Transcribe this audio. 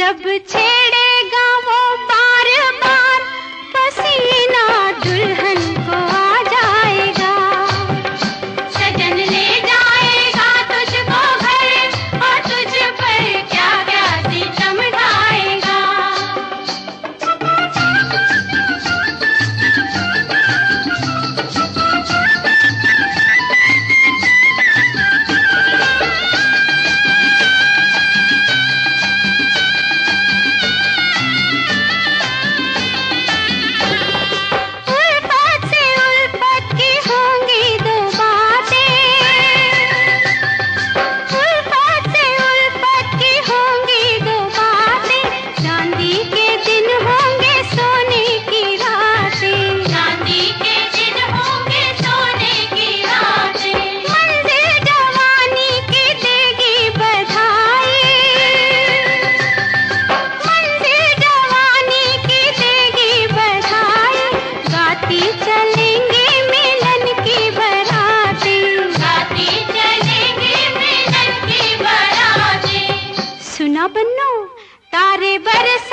जब छेड़े ना बनो। तारे बरस